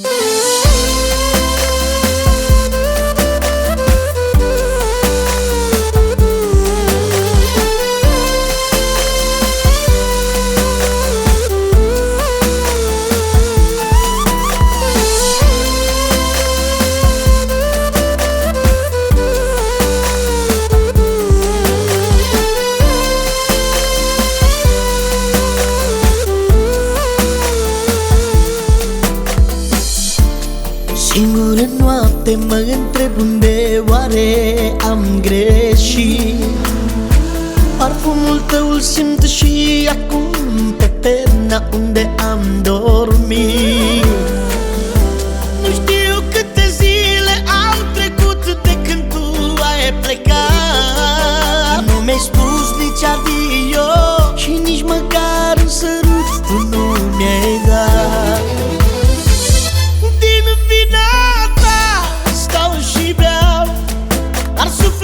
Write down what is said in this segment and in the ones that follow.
Mm-hmm. noapte mă întreb unde oare am greșit. Parfumul tău îl simt și acum pe perna unde am dormit. Nu știu câte zile au trecut de când tu ai plecat. Nu mi-ai spus nici adio și nici măcar Para super...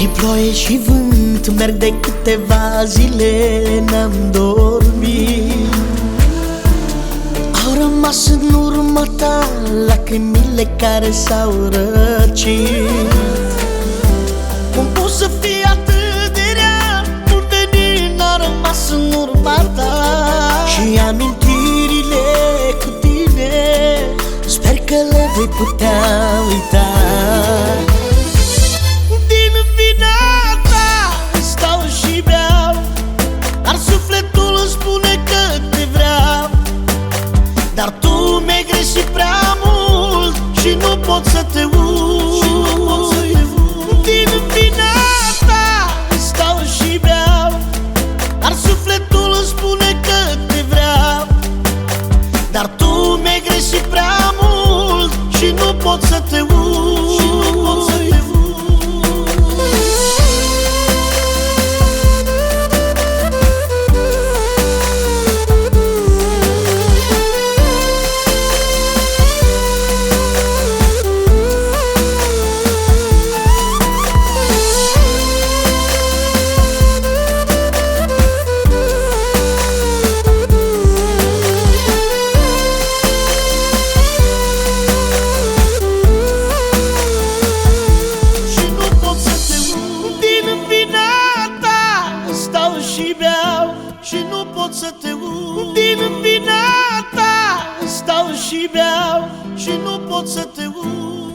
Prin ploaie și vânt merg de câteva zile N-am dormit. Au rămas în urma ta lacrimile care s-au răcit. Cum pot să fie atât de rea? Un venin a rămas în urma ta. Și amintirile cu tine Sper că le vei putea uita Și nu pot să și beau Și nu pot să te uit. Din vina ta Stau și beau Și nu pot să te uit